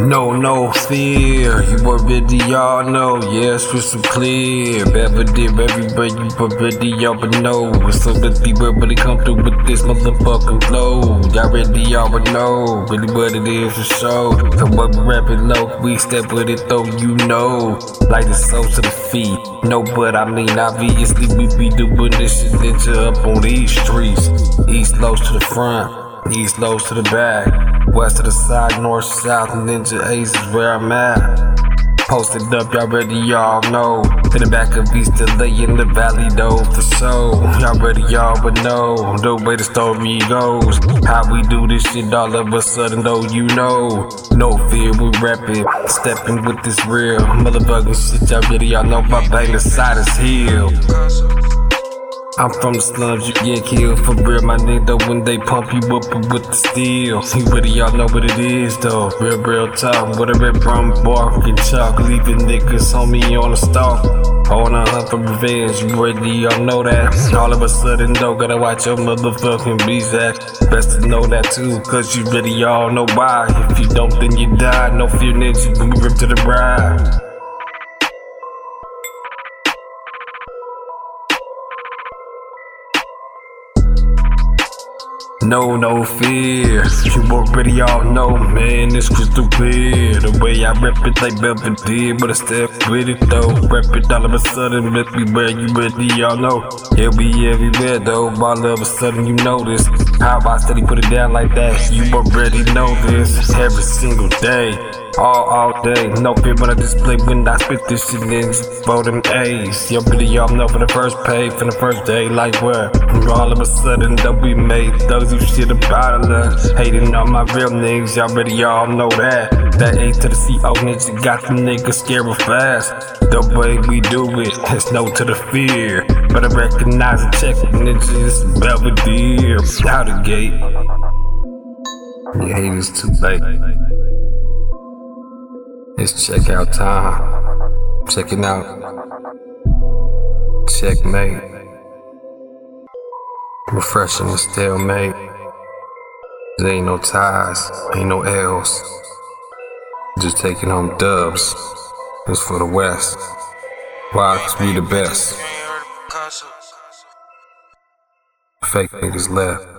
No, no fear, you already all know, Yes, we're so clear. Belvedere everywhere, you already all but know. It's so that people really come through with this motherfucking flow. Y'all already all know, really what it is for sure. So what we rapping low, we step with it though, you know. Like the soul to the feet, no, but I mean, obviously we be doing this shit up on these streets. East low to the front east lows to the back. West to the side, north, south, and Ninja Ace is where I'm at. Posted up, y'all ready, y'all know. In the back of East LA in the valley, though, for so. Y'all ready, y'all but know the way the story goes. How we do this shit all of a sudden, though, you know. No fear, we rapping, stepping with this real. Motherfucking shit, y'all ready, y'all know my bang the side is healed. I'm from the slums, you get killed for real, my nigga. When they pump you up with the steel, see what y'all know what it is though. Real, real talk, with a red rum bark and chalk, leaving niggas me on the stalk. On a hunt for revenge, you ready? Y'all know that. All of a sudden, though, gotta watch your motherfucking beats at. Best to know that too, cause you really all know why. If you don't, then you die. No fear, nigga, we rip to the bride. No, no fear. You already all know, man, it's crystal clear. The way I rep it like Belvedere, but I step with it though. Rep it all of a sudden, let me where you ready, y'all know. Yeah, we everywhere though. All of a sudden, you notice how I steady put it down like that. You already know this every single day all all day. No fear when I display when I spit this shit in for them A's. Yo, really y'all know for the first pay, for the first day, like where all of a sudden that we made thugs who shit about us. Hating on my real niggas, y'all really y'all know that. That A to the CO oh, nigga got the niggas scared fast. The way we do it, it's no to the fear. But I recognize and check niggas, Belvedere, out the gate. You haters too late. It's checkout time. Checking out. Checkmate. Refreshing the stalemate. There ain't no ties, ain't no L's. Just taking home dubs. It's for the West. Why? Cause we the best. Fake niggas left.